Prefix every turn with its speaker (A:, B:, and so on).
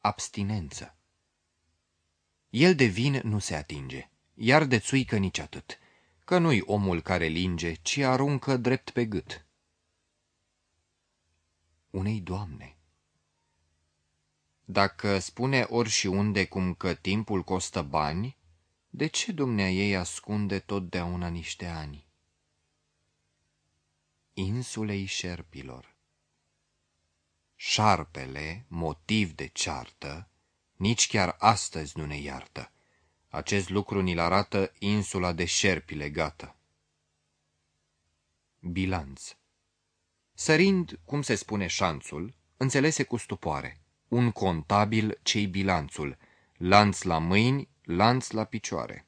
A: abstinență. El de vin nu se atinge, iar de țuică nici atât, că nu-i omul care linge, ci aruncă drept pe gât. Unei doamne. Dacă spune ori și unde cum că timpul costă bani, de ce dumnea ei ascunde totdeauna niște ani? Insulei șerpilor Șarpele, motiv de ceartă, nici chiar astăzi nu ne iartă. Acest lucru ni-l arată insula de șerpi legată. Bilanț Sărind, cum se spune șanțul, înțelese cu stupoare. Un contabil cei bilanțul, lanț la mâini, lanț la picioare.